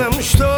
yazmıştı